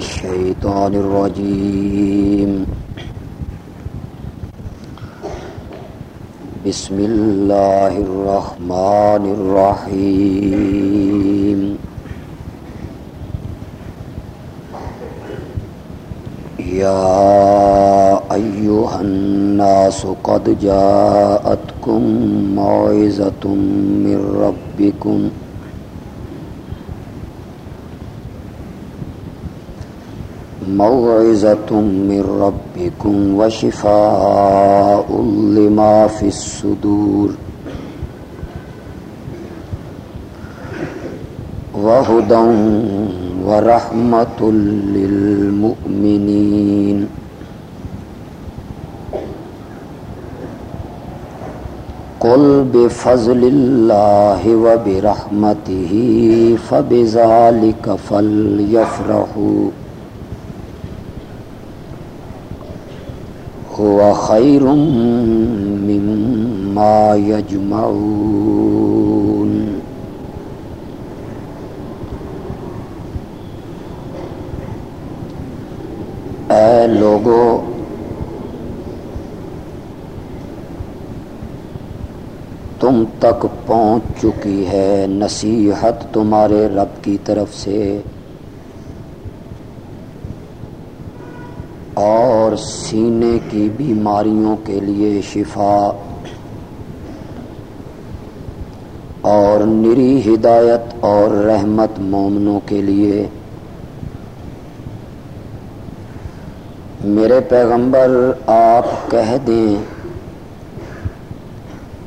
الشيطان الرجيم. بسم الله الرحمن الرحيم. يا أيها الناس قد جاءتكم موعظة من ربكم موعظة من ربكم وشفاء لما في الصدور وهدى ورحمة للمؤمنين قل بفضل الله وبرحمته فبذلك فليفرحوا هو خير مما يجمعون اے لوگو، تم تک پہنچ چکی ہے نصیحت تمہارے رب کی طرف سے۔ اور سینے کی بیماریوں کے لیے شفا اور نری ہدایت اور رحمت مومنوں کے لیے۔ میرے پیغمبر، آپ کہہ دیں،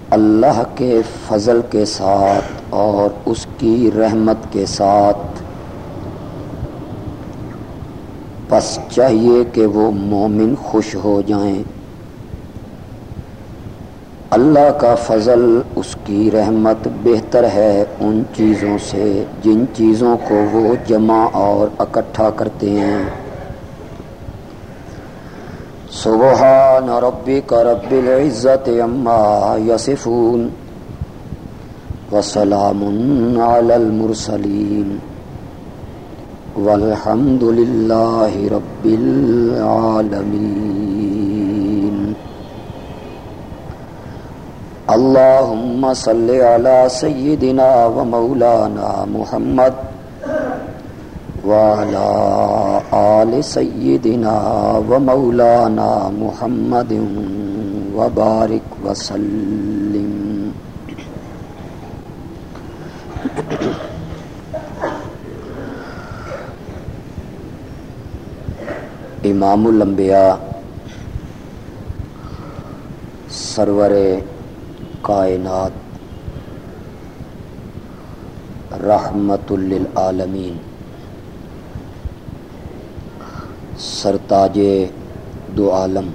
اللہ کے فضل کے ساتھ اور اس کی رحمت کے ساتھ بس چاہیے کہ وہ مومن خوش ہو جائیں۔ اللہ کا فضل اس کی رحمت بہتر ہے ان چیزوں سے جن چیزوں کو وہ جمع اور اکٹھا کرتے ہیں۔ سبحان ربک رب العزت اما یصفون وسلام علی المرسلین۔ والحمد لله رب العالمين اللهم صل على سيدنا ومولانا محمد وعلى آل سيدنا ومولانا محمد وبارك وسلم امام الانبیاء، سرور کائنات، رحمت للعالمین، سرتاج دو عالم،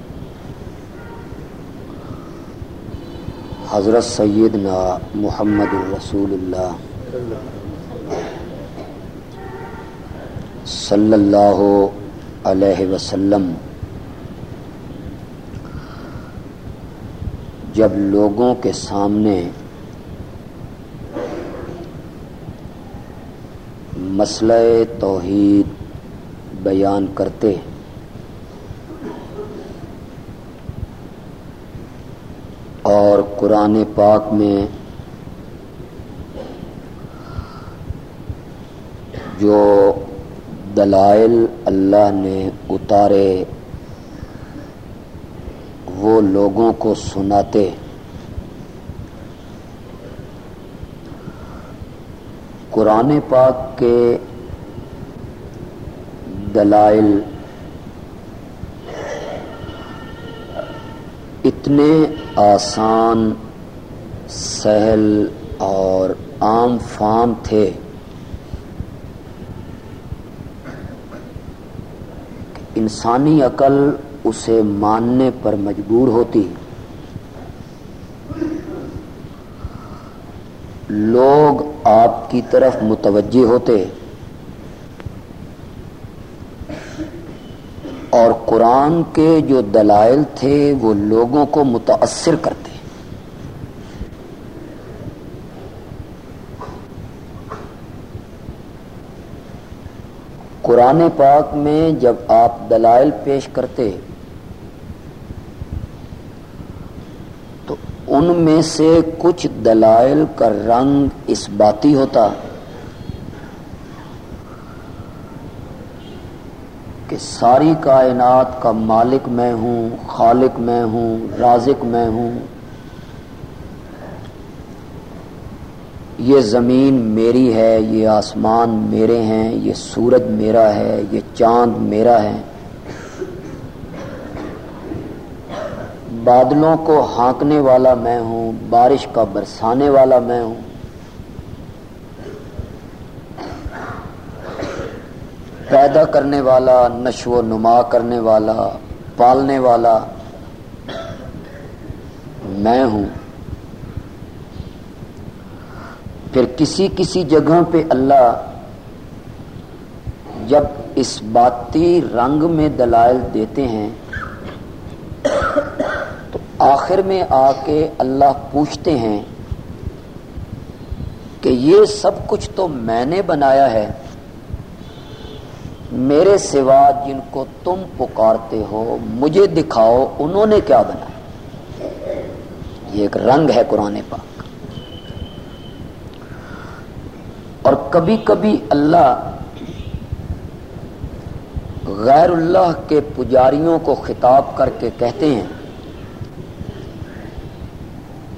حضرت سیدنا محمد الرسول اللہ صلی اللہ علیہ وسلم، جب لوگوں کے سامنے مسئلہ توحید بیان کرتے، اور قرآن پاک میں جو دلائل اللہ نے اتارے، وہ لوگوں کو سناتے۔ قرآن پاک کے دلائل اتنے آسان، سہل اور عام فام تھے۔ انسانی عقل اسے ماننے پر مجبور ہوتی لوگ آپ کی طرف متوجہ ہوتے اور قرآن کے جو دلائل تھے وہ لوگوں کو متاثر کرتے قرآن پاک میں جب آپ دلائل پیش کرتے تو ان میں سے کچھ دلائل کا رنگ اس باتی ہوتا کہ ساری کائنات کا مالک میں ہوں، خالق میں ہوں، رازق میں ہوں یہ زمین میری ہے، یہ آسمان میرے ہیں، یہ سورج میرا ہے، یہ چاند میرا ہے۔ بادلوں کو ہانکنے والا میں ہوں، بارش کا برسانے والا میں ہوں۔ پیدا کرنے والا، نشو و نما کرنے والا، پالنے والا میں ہوں۔ پھر کسی کسی جگہ پہ اللہ جب اس باتی رنگ میں دلائل دیتے ہیں، تو آخر میں آ کے اللہ پوچھتے ہیں کہ یہ سب کچھ تو میں نے بنایا ہے، میرے سوا جن کو تم پکارتے ہو، مجھے دکھاؤ انہوں نے کیا بنا یہ ایک رنگ ہے قرآن پاک۔ اور کبھی کبھی اللہ غیر اللہ کے پجاریوں کو خطاب کر کے کہتے ہیں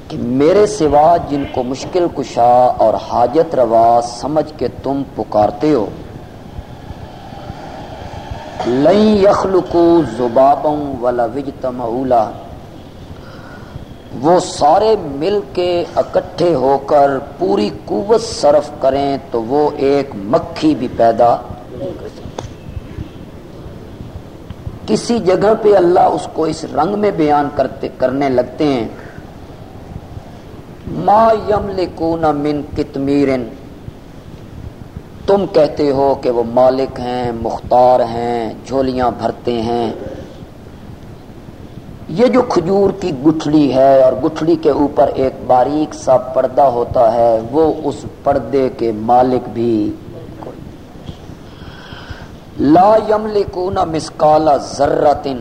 کہ میرے سوا جن کو مشکل کشا اور حاجت روا سمجھ کے تم پکارتے ہو لئی یخلقو زبابوں والا وجتم وہ سارے مل کے اکٹھے ہو کر پوری قوت صرف کریں تو وہ ایک مکھی بھی پیدا کسی جگہ پہ اللہ اس کو اس رنگ میں بیان کرتے کرنے لگتے ہیں۔ ما یم من کتمیرن۔ تم کہتے ہو کہ وہ مالک ہیں، مختار ہیں، جھولیاں بھرتے ہیں۔ یہ جو کھجور کی گٹھڑی ہے اور گٹھڑی کے اوپر ایک باریک سا پردہ ہوتا ہے، وہ اس پردے کے مالک بھی لا یم لکونا مسکالا ذرتن۔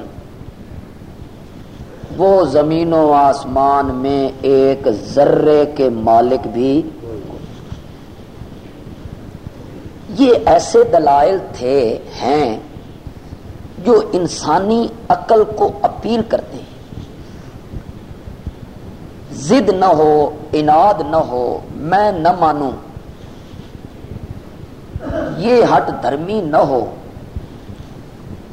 وہ زمین و آسمان میں ایک ذرے کے مالک بھی یہ ایسے دلائل تھے، ہیں جو انسانی عقل کو اپیل کرتے ہیں زد نہ ہو، اناد نہ ہو، میں نہ مانوں۔ یہ ہٹ دھرمی نہ ہو۔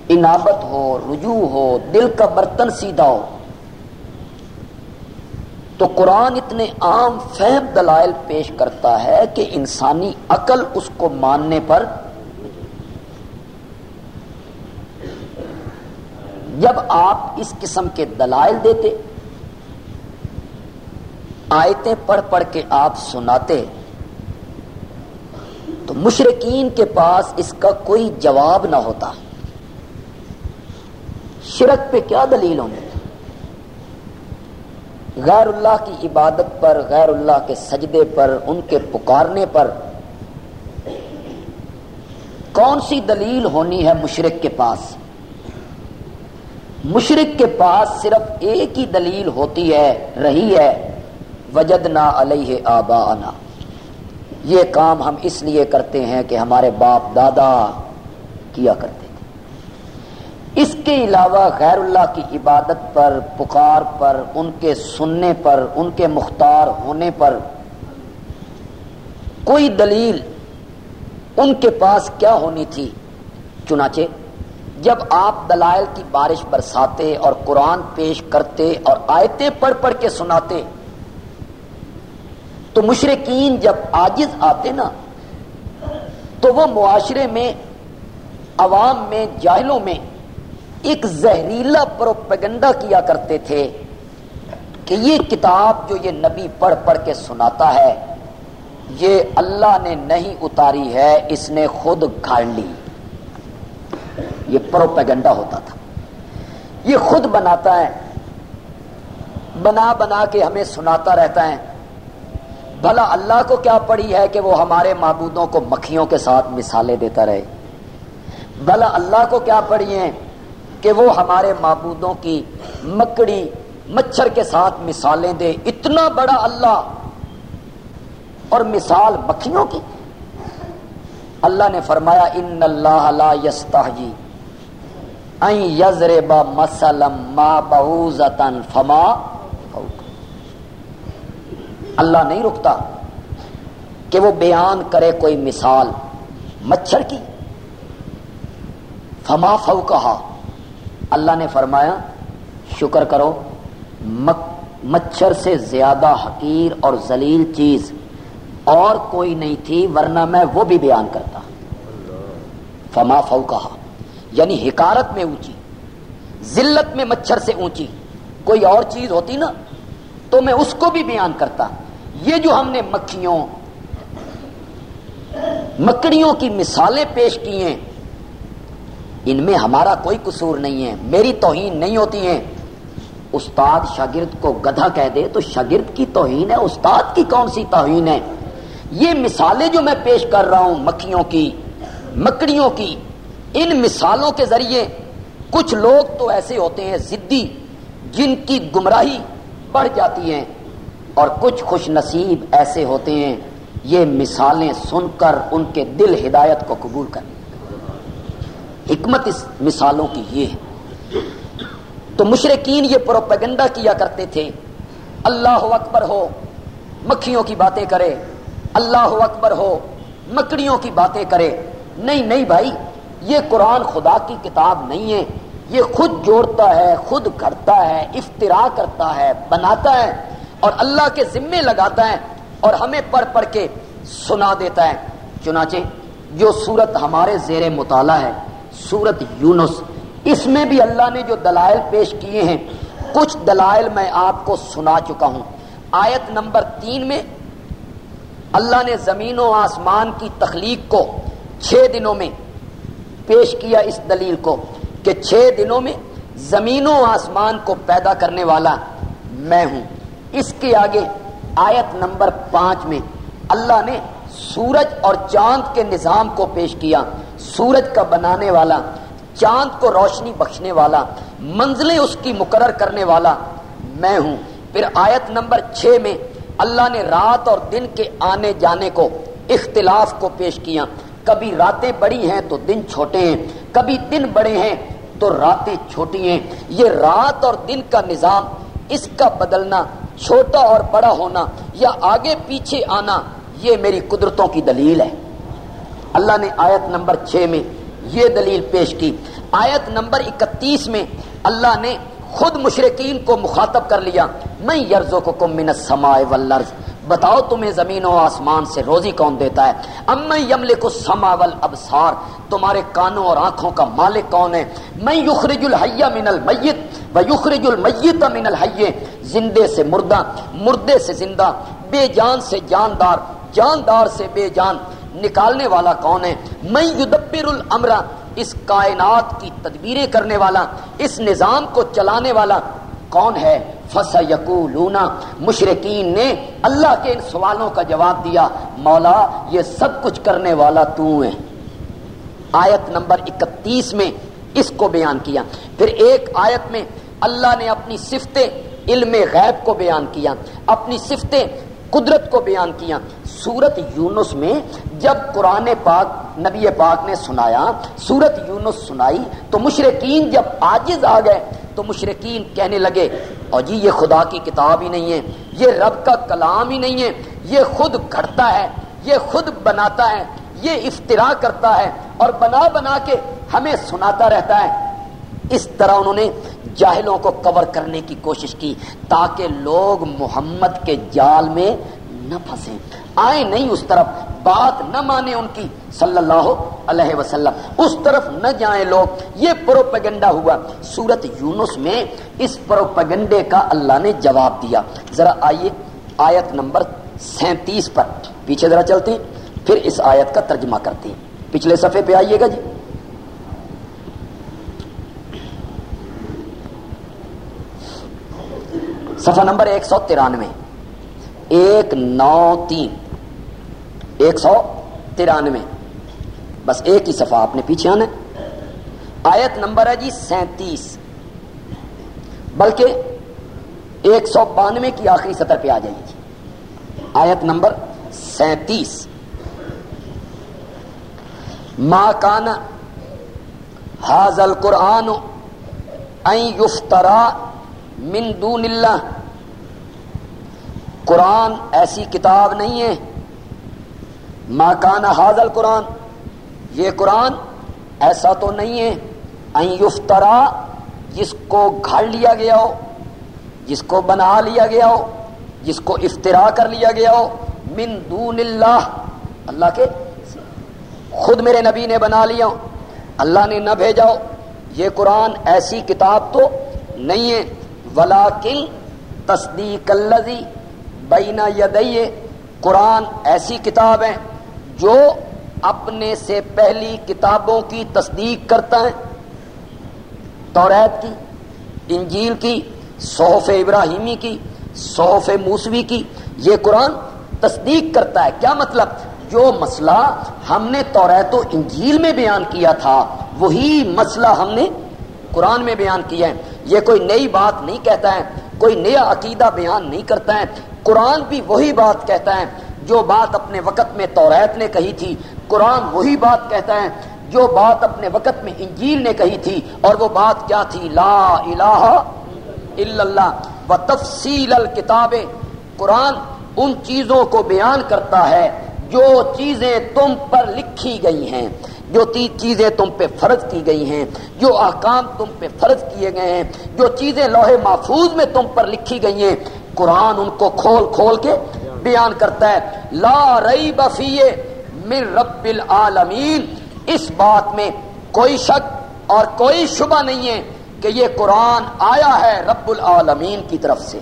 انابت ہو، رجوع ہو، دل کا برتن سیدھا ہو۔ تو قرآن اتنے عام فہم دلائل پیش کرتا ہے کہ انسانی عقل اس کو ماننے پر جب آپ اس قسم کے دلائل دیتے آیتیں پڑھ پڑھ کے آپ سناتے تو مشرقین کے پاس اس کا کوئی جواب نہ ہوتا۔ شرک پہ کیا دلیل ہوں؟ گے غیر اللہ کی عبادت پر، غیر اللہ کے سجدے پر، ان کے پکارنے پر کون سی دلیل ہونی ہے مشرق کے پاس؟ مشرق کے پاس صرف ایک ہی دلیل ہوتی ہے، رہی ہے وجد نہ علیہ آبا یہ کام ہم اس لیے کرتے ہیں کہ ہمارے باپ دادا کیا کرتے تھے۔ اس کے علاوہ غیر اللہ کی عبادت پر، پکار پر، ان کے سننے پر، ان کے مختار ہونے پر کوئی دلیل ان کے پاس کیا ہونی تھی؟ چنانچہ جب آپ دلائل کی بارش برساتے اور قرآن پیش کرتے اور آیتیں پڑھ پڑھ کے سناتے تو مشرقین جب آجز آتے نا، تو وہ معاشرے میں، عوام میں، جاہلوں میں ایک زہریلا پروپیگنڈا کیا کرتے تھے کہ یہ کتاب جو یہ نبی پڑھ پڑھ کے سناتا ہے، یہ اللہ نے نہیں اتاری ہے، اس نے خود گھاڑ لی۔ یہ پروپیگنڈا ہوتا تھا۔ یہ خود بناتا ہے، بنا بنا کے ہمیں سناتا رہتا ہے۔ بھلا اللہ کو کیا پڑی ہے کہ وہ ہمارے معبودوں کو مکھیوں کے ساتھ مثالیں دیتا رہے؟ بلا اللہ کو کیا پڑھیے کہ وہ ہمارے معبودوں کی مکڑی، مچھر کے ساتھ مثالیں دے؟ اتنا بڑا اللہ! اور مثال مکھیوں کی؟ اللہ نے فرمایا، ان اللہ لا یستحجی این یضرب مسلم ما بعوزتن فما اللہ نہیں رکتا کہ وہ بیان کرے کوئی مثال مچھر کی۔ فما فو کہا اللہ نے فرمایا، شکر کرو مچھر سے زیادہ حقیر اور ذلیل چیز اور کوئی نہیں تھی، ورنہ میں وہ بھی بیان کرتا۔ فما فو کہا یعنی حکارت میں اونچی، ذلت میں مچھر سے اونچی۔ کوئی اور چیز ہوتی نا، تو میں اس کو بھی بیان کرتا۔ یہ جو ہم نے مکھیوں، مکڑیوں کی مثالیں پیش کی ہیں، ان میں ہمارا کوئی قصور نہیں ہے، میری توہین نہیں ہوتی ہیں۔ استاد شاگرد کو گدھا کہہ دے تو شاگرد کی توہین ہے، استاد کی کون سی توہین ہے؟ یہ مثالیں جو میں پیش کر رہا ہوں مکھیوں کی، مکڑیوں کی، ان مثالوں کے ذریعے کچھ لوگ تو ایسے ہوتے ہیں زدی جن کی گمراہی بڑھ جاتی ہیں اور کچھ خوش نصیب ایسے ہوتے ہیں، یہ مثالیں سن کر ان کے دل ہدایت کو قبول کر حکمت اس مثالوں کی یہ ہے۔ تو مشرقین یہ پروپیگنڈا کیا کرتے تھے۔ اللہ اکبر ہو، مکھیوں کی باتیں کرے۔ اللہ اکبر ہو، مکڑیوں کی باتیں کرے۔ نہیں نہیں بھائی، یہ قرآن خدا کی کتاب نہیں ہے۔ یہ خود جوڑتا ہے، خود کرتا ہے افطرا کرتا ہے، بناتا ہے۔ اور اللہ کے ذمے لگاتا ہے اور ہمیں پڑھ پڑھ کے سنا دیتا ہے۔ چنانچہ جو سورت ہمارے زیر مطالعہ ہے، سورت یونس، اس میں بھی اللہ نے جو دلائل پیش کیے ہیں، کچھ دلائل میں آپ کو سنا چکا ہوں۔ آیت نمبر تین میں اللہ نے زمین و آسمان کی تخلیق کو چھ دنوں میں پیش کیا اس دلیل کو کہ چھ دنوں میں زمین و آسمان کو پیدا کرنے والا میں ہوں۔ اس کے آگے آیت نمبر پانچ میں اللہ نے سورج اور چاند کے نظام کو پیش کیا۔ سورج کا بنانے والا، چاند کو روشنی بخشنے والا، منزلیں اس کی مقرر کرنے والا میں ہوں۔ پھر آیت نمبر چھ میں اللہ نے رات اور دن کے آنے جانے کو، اختلاف کو پیش کیا۔ کبھی راتیں بڑی ہیں تو دن چھوٹے ہیں، کبھی دن بڑے ہیں تو راتیں چھوٹی ہیں۔ یہ رات اور دن کا نظام، اس کا بدلنا چھوٹا اور بڑا ہونا یا آگے پیچھے آنا، یہ میری قدرتوں کی دلیل ہے۔ اللہ نے آیت نمبر چھ میں یہ دلیل پیش کی۔ آیت نمبر اکتیس میں اللہ نے خود مشرقین کو مخاطب کر لیا۔ میں یرزو کو کم من السماء والارض۔ بتاؤ تمہیں زمین و آسمان سے روزی کون دیتا ہے؟ ام میں یملے کو سما ابسار تمہارے کانوں اور آنکھوں کا مالک کون ہے؟ میں یخرج الحیہ من المیت۔ و المیت من الحیہ زندے سے مردہ، مردے سے زندہ، بے جان سے جاندار جاندار سے بے جان، نکالنے والا کون ہے؟ میں یدبر الامر، اس کائنات کی تدبیریں کرنے والا، اس نظام کو چلانے والا کون ہے؟ فس یقولونا مشرقین نے اللہ کے ان سوالوں کا جواب دیا، مولا، یہ سب کچھ کرنے والا تو ہے۔ آیت نمبر اکتیس میں اس کو بیان کیا۔ پھر ایک آیت میں اللہ نے اپنی صفتیں علم غیب کو بیان کیا، اپنی صفتیں قدرت کو بیان کیا۔ سورت یونس میں جب قرآن پاک، نبی پاک نے سنایا، سورت یونس سنائی، تو مشرقین جب آجز آ گئے، تو مشرقین کہنے لگے، اور جی یہ خدا کی کتاب ہی نہیں ہے، یہ رب کا کلام ہی نہیں ہے، یہ خود گھڑتا ہے، یہ خود بناتا ہے، یہ افطرا کرتا ہے، اور بنا بنا کے ہمیں سناتا رہتا ہے۔ اس طرح انہوں نے جاہلوں کو کور کرنے کی کوشش کی تاکہ لوگ محمد کے جال میں نہ پھنسے آئے نہیں اس طرف، بات نہ مانے ان کی، صلی اللہ علیہ وسلم۔ اس طرف نہ جائیں لوگ۔ یہ پروپیگنڈا ہوا۔ سورت یونس میں اس پروپیگنڈے کا اللہ نے جواب دیا۔ ذرا آئیے آیت نمبر سینتیس پر۔ پیچھے ذرا چلتے پھر اس آیت کا ترجمہ کرتے ہیں۔ پچھلے صفحے پہ آئیے گا جی۔ صفحہ نمبر ایک سو ترانوے۔ ایک نو تین۔ ایک سو ترانوے۔ بس ایک ہی صفحہ آپ نے پیچھے آنا آیت نمبر ہے جی سینتیس۔ بلکہ ایک سو بانوے کی آخری سطر پہ آ جائے گی جی۔ آیت نمبر سینتیس۔ ماں کانا حاضل قرآن یفترا من دون اللہ۔ قرآن ایسی کتاب نہیں ہے۔ ماں کانا حاضل قرآن یہ قرآن ایسا تو نہیں ہے۔ این یفترا جس کو گھڑ لیا گیا ہو، جس کو بنا لیا گیا ہو، جس کو افطرا کر لیا گیا ہو۔ من دون اللہ اللہ کے خود میرے نبی نے بنا لیا۔ ہو اللہ نے نہ بھیجاؤ یہ قرآن ایسی کتاب تو نہیں ہے۔ ولاکن تصدیق الزی بینا یدئی قرآن ایسی کتاب ہے جو اپنے سے پہلی کتابوں کی تصدیق کرتا ہے توریت کی، انجیل کی، صحف ابراہیمی کی، صحف موسوی کی، یہ قرآن تصدیق کرتا ہے۔ کیا مطلب؟ جو مسئلہ ہم نے توریت و انجیل میں بیان کیا تھا، وہی مسئلہ ہم نے قرآن میں بیان کیا ہے۔ یہ کوئی نئی بات نہیں کہتا ہے، کوئی نیا عقیدہ بیان نہیں کرتا ہے۔ قرآن بھی وہی بات کہتا ہے جو بات اپنے وقت میں توریت نے کہی تھی۔ قرآن وہی بات کہتا ہے جو بات اپنے وقت میں انجیل نے کہی تھی۔ اور وہ بات کیا تھی؟ لا الہ الا اللہ۔ و تفصیل الکتاب۔ قرآن ان چیزوں کو بیان کرتا ہے جو چیزیں تم پر لکھی گئی ہیں، جو چیزیں تم پہ فرض کی گئی ہیں، جو احکام تم پہ فرض کیے گئے ہیں، جو چیزیں لوہے محفوظ میں تم پر لکھی گئی ہیں۔ قرآن ان کو کھول کھول کے بیان کرتا ہے۔ لا رئی بفیے من رب العالمین۔ اس بات میں کوئی شک اور کوئی شبہ نہیں ہے کہ یہ قرآن آیا ہے رب العالمین کی طرف سے۔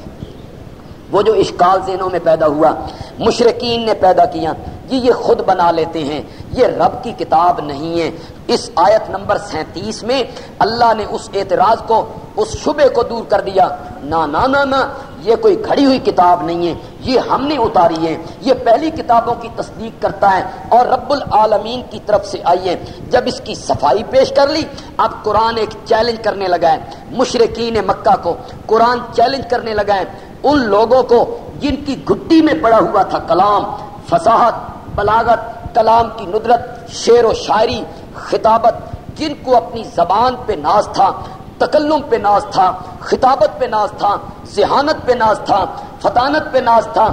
وہ جو اشکال ذہنوں میں پیدا ہوا مشرقین نے پیدا کیا جی یہ خود بنا لیتے ہیں۔ یہ رب کی کتاب نہیں ہے۔ اس آیت نمبر سینتیس میں اللہ نے اس اعتراض کو، اس شبے کو دور کر دیا۔ نہ نہ یہ کوئی کھڑی ہوئی کتاب نہیں ہے، یہ ہم نے اتاری ہے۔ یہ پہلی کتابوں کی تصدیق کرتا ہے اور رب العالمین کی طرف سے آئی ہے۔ جب اس کی صفائی پیش کر لی، اب قرآن ایک چیلنج کرنے لگا ہے۔ مشرقین مکہ کو قرآن چیلنج کرنے لگا ہے۔ ان لوگوں کو جن کی گٹی میں پڑا ہوا تھا کلام، فصاحت، بلاغت، کلام کی ندرت، شعر و شاعری، خطابت، جن کو اپنی زبان پہ ناز تھا تکلم پہ ناز تھا، خطابت پہ ناز تھا، ذہانت پہ ناز تھا، فطانت پہ ناز تھا۔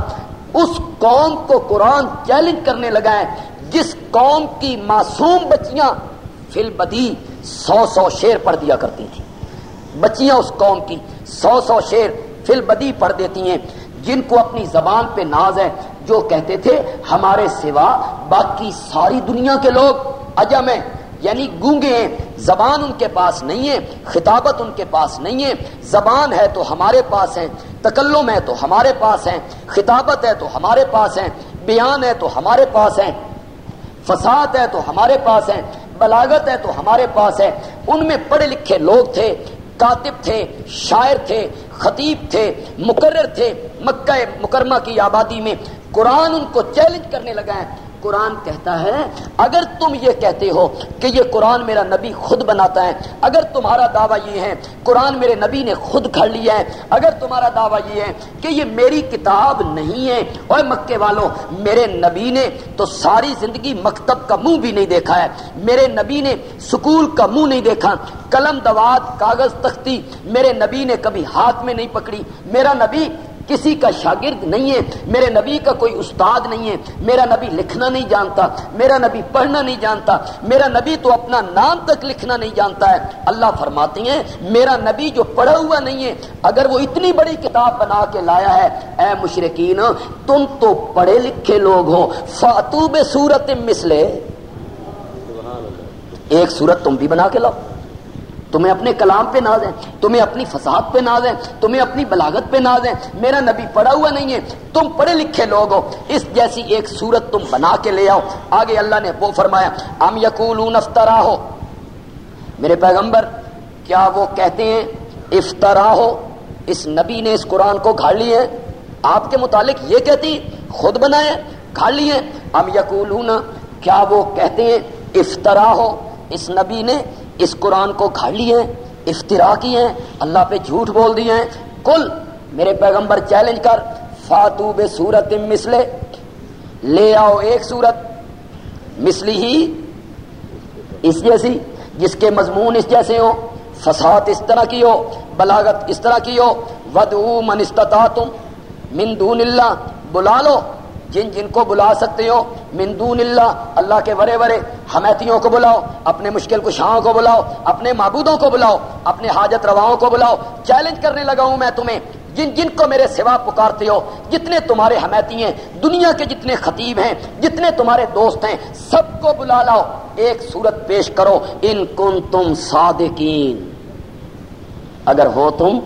اس قوم کو قرآن چیلنج کرنے لگا ہے۔ جس قوم کی معصوم بچیاں فل بدی سو سو شیر پڑھ دیا کرتی تھی بچیاں اس قوم کی سو سو شیر فل بدی پڑھ دیتی ہیں۔ جن کو اپنی زبان پہ ناز ہے، جو کہتے تھے، ہمارے سوا باقی ساری دنیا کے لوگ اجم ہیں یعنی گونگے ہیں۔ زبان ان کے پاس نہیں ہے، خطابت ان کے پاس نہیں ہے۔ زبان ہے تو ہمارے پاس ہے، تکلم ہے تو ہمارے پاس ہے، خطابت ہے تو ہمارے پاس ہے، بیان ہے تو ہمارے پاس ہے، فساد ہے تو ہمارے پاس ہے بلاگت ہے تو ہمارے پاس ہے۔ ان میں پڑھے لکھے لوگ تھے، کاتب تھے، شاعر تھے، خطیب تھے، مقرر تھے۔ مکہ مکرمہ کی آبادی میں قرآن ان کو چیلنج کرنے لگا ہے۔ قرآن کہتا ہے، اگر تم یہ کہتے ہو کہ یہ قرآن میرا نبی خود بناتا ہے، اگر تمہارا دعویٰ یہ ہے، قرآن میرے نبی نے خود کھڑ لیا ہے، اگر تمہارا دعویٰ یہ ہے کہ یہ میری کتاب نہیں ہے اور مکے والوں میرے نبی نے تو ساری زندگی مکتب کا منہ بھی نہیں دیکھا ہے، میرے نبی نے سکول کا منہ نہیں دیکھا، قلم دوات، کاغذ تختی، میرے نبی نے کبھی ہاتھ میں نہیں پکڑی، میرا نبی کسی کا شاگرد نہیں ہے، میرے نبی کا کوئی استاد نہیں ہے، میرا نبی لکھنا نہیں جانتا، میرا نبی پڑھنا نہیں جانتا، میرا نبی تو اپنا نام تک لکھنا نہیں جانتا ہے۔ اللہ فرماتی ہیں، میرا نبی جو پڑھا ہوا نہیں ہے، اگر وہ اتنی بڑی کتاب بنا کے لایا ہے، اے مشرقین تم تو پڑھے لکھے لوگ ہو۔ فاتوب سورت مسلے ایک سورت تم بھی بنا کے لاؤ۔ تمہیں اپنے کلام پہ ناز ہے تمہیں اپنی فساد پہ ناز ہے تمہیں اپنی بلاغت پہ ناز ہے میرا نبی پڑھا ہوا نہیں ہے، تم پڑھے لکھے لوگ ہو۔ اس جیسی ایک صورت تم بنا کے لے آؤ۔ آگے اللہ نے وہ فرمایا، ام یقولون افطرا ہو میرے پیغمبر، کیا وہ کہتے ہیں افطرا ہو اس نبی نے اس قرآن کو گھاڑ لی ہے۔ آپ کے متعلق یہ کہتی، خود بنائے، گھاڑ لی ہے۔ ام یقولون، کیا وہ کہتے ہیں افطرا ہو اس نبی نے اس قرآن کو گھاڑ لیے افطرا کی ہیں اللہ پہ جھوٹ بول دیے ہیں کل میرے پیغمبر چیلنج کر، فاتو بے سورت مسلے لے آؤ ایک سورت مسلی ہی اس جیسی جس کے مضمون اس جیسے ہو فساد اس طرح کی ہو، بلاغت اس طرح کی ہو، ودعو من استطاعتم من دون اللہ، بلا لو۔ جن جن کو بلا سکتے ہو، من دون اللہ اللہ کے ورے ورے حمیتیوں کو بلاؤ، اپنے مشکل کشاؤں کو بلاؤ، اپنے معبودوں کو بلاؤ، اپنے حاجت رواؤں کو بلاؤ چیلنج کرنے لگا ہوں میں تمہیں۔ جن جن کو میرے سوا پکارتے ہو، جتنے تمہارے حمیتی ہیں، دنیا کے جتنے خطیب ہیں، جتنے تمہارے دوست ہیں، سب کو بلا لاؤ۔ ایک صورت پیش کرو، ان کن تم صادقین۔ اگر ہو تم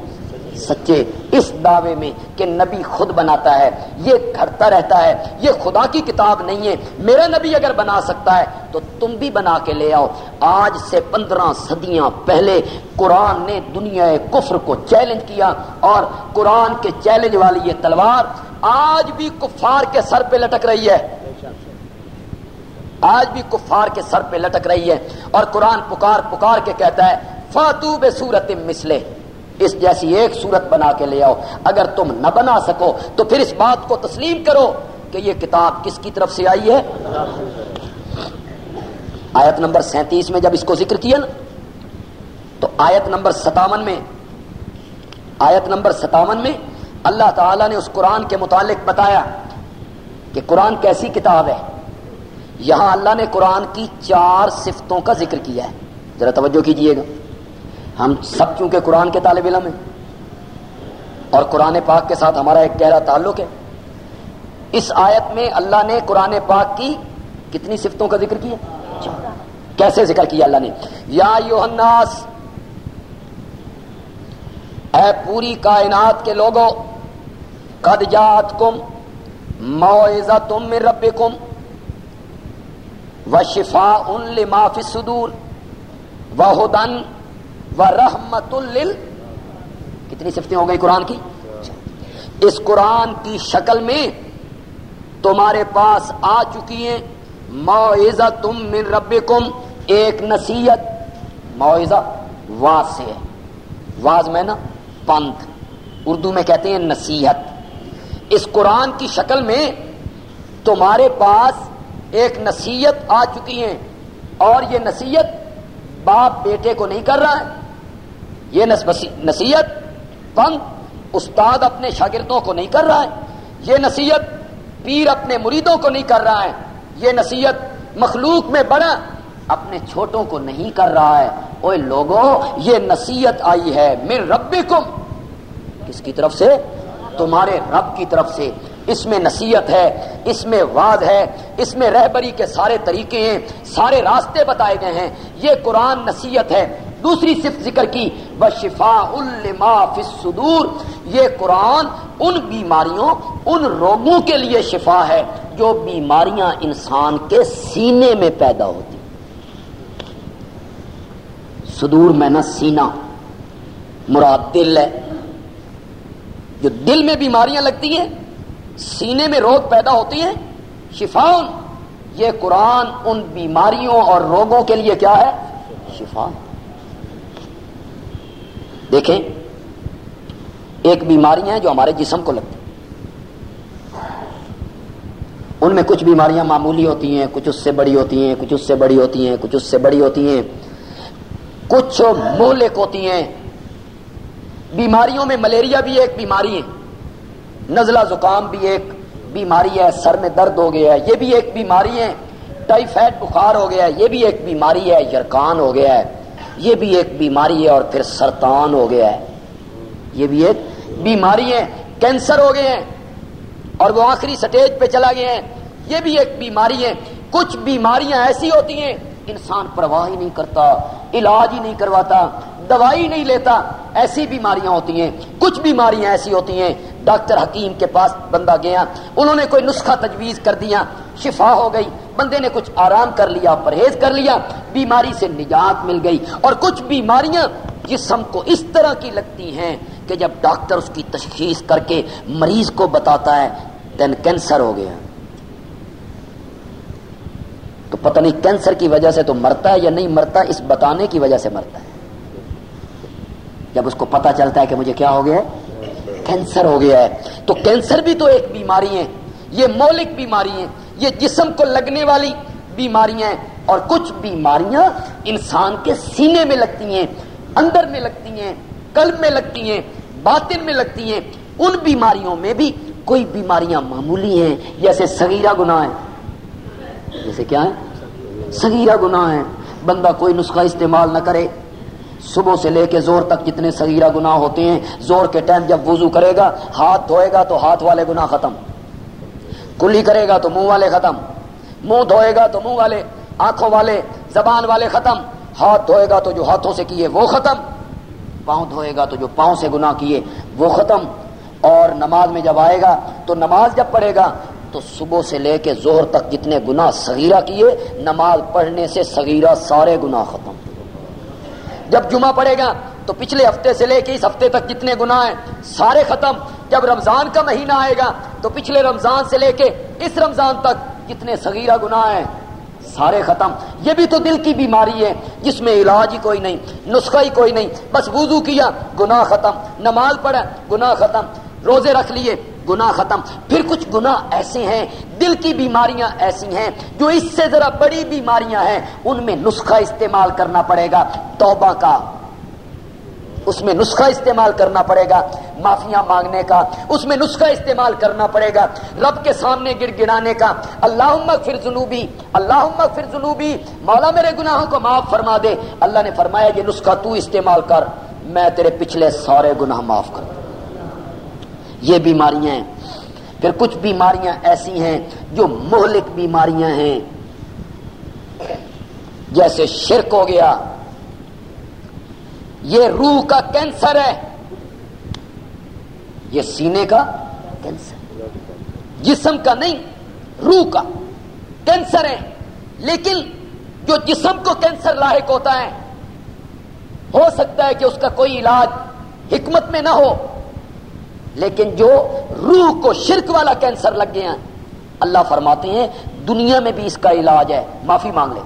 سچے اس دعوے میں کہ نبی خود بناتا ہے، یہ گھڑتا رہتا ہے، یہ خدا کی کتاب نہیں ہے۔ میرا نبی اگر بنا سکتا ہے تو تم بھی بنا کے لے آؤ۔ آج سے پندرہ صدیاں پہلے قرآن نے دنیا کفر کو چیلنج کیا اور قرآن کے چیلنج والی یہ تلوار آج بھی کفار کے سر پہ لٹک رہی ہے۔ آج بھی کفار کے سر پہ لٹک رہی ہے۔ اور قرآن پکار پکار کے کہتا ہے، فاتو بے سورت مسلے اس جیسی ایک صورت بنا کے لے آؤ۔ اگر تم نہ بنا سکو، تو پھر اس بات کو تسلیم کرو کہ یہ کتاب کس کی طرف سے آئی ہے۔ آیت نمبر سینتیس میں جب اس کو ذکر کیا نا، تو آیت نمبر ستاون میں، آیت نمبر ستاون میں اللہ تعالی نے اس قرآن کے متعلق بتایا کہ قرآن کیسی کتاب ہے۔ یہاں اللہ نے قرآن کی چار صفتوں کا ذکر کیا ہے۔ ذرا توجہ کیجیے گا۔ ہم سب چونکہ قرآن کے طالب علم ہیں اور قرآن پاک کے ساتھ ہمارا ایک گہرا تعلق ہے، اس آیت میں اللہ نے قرآن پاک کی کتنی صفتوں کا ذکر کیا؟ کیسے ذکر کیا اللہ نے؟ یا الناس، اے پوری کائنات کے لوگوں، قد جات کم معذہ تم میں رب کم و شفا ان لما فی صدور و ہدن رحمت کتنی صفتیں ہو گئی قرآن کی؟ اس قرآن کی شکل میں تمہارے پاس آ چکی ہیں معذہ تم من رب ایک نصیحت معذہ واز سے ہے۔ واز میں نا پنتھ۔ اردو میں کہتے ہیں نصیحت۔ اس قرآن کی شکل میں تمہارے پاس ایک نصیحت آ چکی ہے اور یہ نصیحت باپ بیٹے کو نہیں کر رہا ہے۔ یہ نصیحت بند استاد اپنے شاگردوں کو نہیں کر رہا ہے، یہ نصیحت پیر اپنے مریدوں کو نہیں کر رہا ہے، یہ نصیحت مخلوق میں بڑا اپنے چھوٹوں کو نہیں کر رہا ہے۔ اوے لوگوں، یہ نصیحت آئی ہے میر رب کس کی طرف سے؟ تمہارے رب کی طرف سے۔ اس میں نصیحت ہے، اس میں وعد ہے، اس میں رہبری کے سارے طریقے ہیں، سارے راستے بتائے گئے ہیں۔ یہ قرآن نصیحت ہے۔ دوسری صفت ذکر کی شفا الصدور۔ یہ قرآن ان بیماریوں، ان روگوں کے لیے شفا ہے جو بیماریاں انسان کے سینے میں پیدا ہوتی۔ سدور میں نہ سینا، مراد دل ہے۔ جو دل میں بیماریاں لگتی ہیں، سینے میں روگ پیدا ہوتی ہیں شفا یہ قرآن ان بیماریوں اور روگوں کے لیے کیا ہے؟ شفا۔ دیکھیں، ایک بیماریاں ہیں جو ہمارے جسم کو لگتی ان میں کچھ بیماریاں معمولی ہوتی ہیں، کچھ اس سے بڑی ہوتی ہیں، کچھ اس سے بڑی ہوتی ہیں، کچھ اس سے بڑی ہوتی ہیں۔ کچھ مولک ہوتی ہیں۔ بیماریوں میں ملیریا بھی ایک بیماری ہے، نزلہ زکام بھی ایک بیماری ہے، سر میں درد ہو گیا ہے، یہ بھی ایک بیماری ہے۔ ٹائیفائڈ بخار ہو گیا ہے، یہ بھی ایک بیماری ہے، یرکان ہو گیا ہے۔ یہ بھی ایک بیماری ہے اور پھر سرطان ہو گیا ہے۔ یہ بھی ایک بیماری ہے، کینسر ہو گئے ہیں اور وہ آخری سٹیج پہ چلا گئے ہیں یہ بھی ایک بیماری ہے۔ کچھ بیماریاں ایسی ہوتی ہیں، انسان پرواہ ہی نہیں کرتا، علاج ہی نہیں کرواتا، دوائی نہیں لیتا۔ ایسی بیماریاں ہوتی ہیں، کچھ بیماریاں ایسی ہوتی ہیں۔ ڈاکٹر حکیم کے پاس بندہ گیا، انہوں نے کوئی نسخہ تجویز کر دیا، شفا ہو گئی۔ بندے نے کچھ آرام کر لیا، پرہیز کر لیا، بیماری سے نجات مل گئی۔ اور کچھ بیماریاں جسم کو اس طرح کی لگتی ہیں کہ جب ڈاکٹر اس کی تشخیص کر کے مریض کو بتاتا ہے دین کینسر ہو گیا۔ تو پتہ نہیں کینسر کی وجہ سے تو مرتا ہے یا نہیں مرتا، اس بتانے کی وجہ سے مرتا ہے۔ جب اس کو پتا چلتا ہے کہ مجھے کیا ہو گیا ہے؟ کینسر ہو گیا ہے۔ تو کینسر بھی تو ایک بیماری ہے، یہ مولک بیماری ہیں یہ جسم کو لگنے والی بیماریاں ہیں اور کچھ بیماریاں انسان کے سینے میں لگتی ہیں، اندر میں لگتی ہیں، قلب میں لگتی ہیں، باطن میں لگتی ہیں۔ ان بیماریوں میں بھی کوئی بیماریاں معمولی ہیں، جیسے سگیرہ گناہ ہے جیسے کیا ہے سگیرہ گناہ ہے بندہ کوئی نسخہ استعمال نہ کرے۔ صبح سے لے کے زور تک جتنے سگیرہ گناہ ہوتے ہیں، زور کے ٹائم جب وضو کرے گا، ہاتھ دھوئے گا تو ہاتھ والے گناہ ختم۔ کلی کرے گا تو منہ والے ختم، منہ دھوئے گا تو منہ والے، آنکھوں والے، زبان والے ختم، ہاتھ دھوئے گا تو جو ہاتھوں سے کیے وہ ختم، پاؤں دھوئے گا تو جو پاؤں سے گناہ کیے وہ ختم۔ اور نماز میں جب آئے گا تو نماز جب پڑھے گا تو صبح سے لے کے زہر تک جتنے گناہ سگیرہ کیے، نماز پڑھنے سے سگیرہ سارے گناہ ختم۔ جب جمعہ پڑے گا تو پچھلے ہفتے سے لے کے اس ہفتے تک جتنے گناہ ہیں، سارے ختم۔ جب رمضان کا مہینہ آئے گا تو پچھلے رمضان سے لے کے اس رمضان تک جتنے سگیرہ گناہ ہیں، سارے ختم۔ یہ بھی تو دل کی بیماری ہے، جس میں علاج ہی کوئی نہیں، نسخہ ہی کوئی نہیں۔ بس وضو کیا، گناہ ختم۔ نماز پڑھا، گناہ ختم۔ روزے رکھ لیے، گناہ ختم۔ پھر کچھ گناہ ایسے ہیں، دل کی بیماریاں ایسی ہیں، جو اس سے ذرا بڑی بیماریاں ہیں، ان میں نسخہ استعمال کرنا پڑے گا۔ توبہ کا اس میں نسخہ استعمال کرنا پڑے گا معافیاں مانگنے کا، اس میں نسخہ استعمال کرنا پڑے گا، رب کے سامنے گر گڑانے کا۔ اللہ پھر جنوبی اللہ پھر جنوبی مولا میرے گناہوں کو معاف فرما دے۔ اللہ نے فرمایا، یہ نسخہ تو استعمال کر، میں تیرے پچھلے سارے گناہ معاف کر۔ یہ بیماریاں ہیں۔ پھر کچھ بیماریاں ایسی ہیں جو مہلک بیماریاں ہیں۔ جیسے شرک ہو گیا یہ روح کا کینسر ہے۔ یہ سینے کا کینسر جسم کا نہیں، روح کا کینسر ہے۔ لیکن جو جسم کو کینسر لاحق ہوتا ہے، ہو سکتا ہے کہ اس کا کوئی علاج حکمت میں نہ ہو۔ لیکن جو روح کو شرک والا کینسر لگ گیا، اللہ فرماتے ہیں، دنیا میں بھی اس کا علاج ہے۔ معافی مانگ لے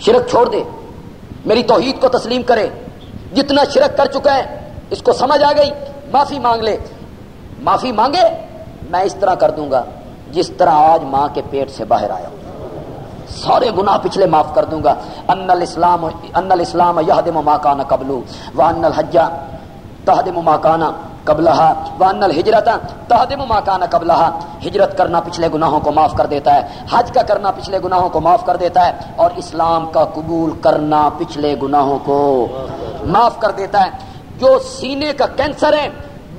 شرک چھوڑ دے۔ میری توحید کو تسلیم کرے۔ جتنا شرک کر چکا ہے، اس کو سمجھ آ گئی۔ معافی مانگ لے۔ معافی مانگے، میں اس طرح کر دوں گا جس طرح آج ماں کے پیٹ سے باہر آیا سارے گناہ پچھلے معاف کر دوں گا۔ ان الاسلام ان الاسلام یہدم ما کان قبلو وان الحجہ تہدم ما کان قبلہا وان الحجرت تہدم ما کان قبلہا۔ ہجرت کرنا پچھلے گناہوں کو معاف کر دیتا ہے، حج کا کرنا پچھلے گناہوں کو معاف کر دیتا ہے، اور اسلام کا قبول کرنا پچھلے گناہوں کو معاف کر دیتا ہے۔ جو سینے کا کینسر ہے،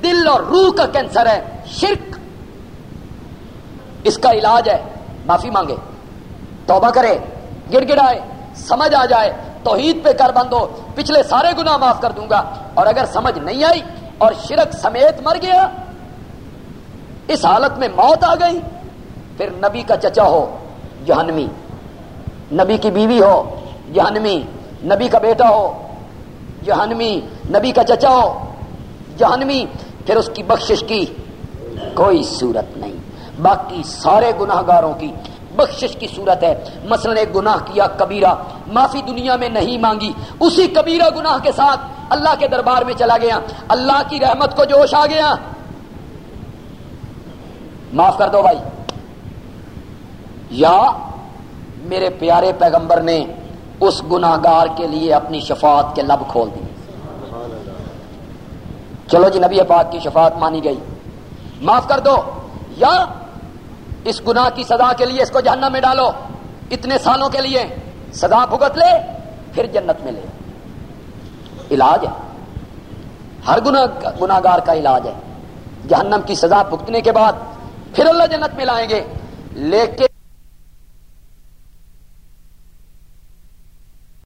دل اور روح کا کینسر ہے، شرک، اس کا علاج ہے۔ معافی مانگے، توبہ کرے گڑ گڑائے، سمجھ آ جائے، توحید پہ کر بندو، پچھلے سارے گناہ معاف کر دوں گا۔ اور اگر سمجھ نہیں آئی اور شرک سمیت مر گیا۔ اس حالت میں موت آ گئی۔ پھر نبی کا چچا ہو، جہنمی۔ نبی کی بیوی ہو، جہنمی۔ نبی کا بیٹا ہو، جہنمی۔ نبی کا چچا ہو، جہنمی۔ پھر اس کی بخشش کی کوئی صورت نہیں۔ باقی سارے گناہ گاروں کی بخشش کی صورت ہے۔ مثلا ایک گناہ کیا کبیرہ، معافی دنیا میں نہیں مانگی، اسی کبیرہ گناہ کے ساتھ اللہ کے دربار میں چلا گیا۔ اللہ کی رحمت کو جوش آ گیا۔ معاف کر دو بھائی۔ یا میرے پیارے پیغمبر نے اس گناگار کے لیے اپنی شفاعت کے لب کھول دی۔ چلو جی نبی پاک کی شفاعت مانی گئی۔ معاف کر دو۔ یا اس گناہ کی سزا کے لیے اس کو جہنم میں ڈالو۔ اتنے سالوں کے لیے سزا بھگت لے، پھر جنت میں لے۔ علاج ہے۔ ہر گناگار کا علاج ہے۔ جہنم کی سزا بھگتنے کے بعد پھر اللہ جنت میں لائیں گے۔ لیکن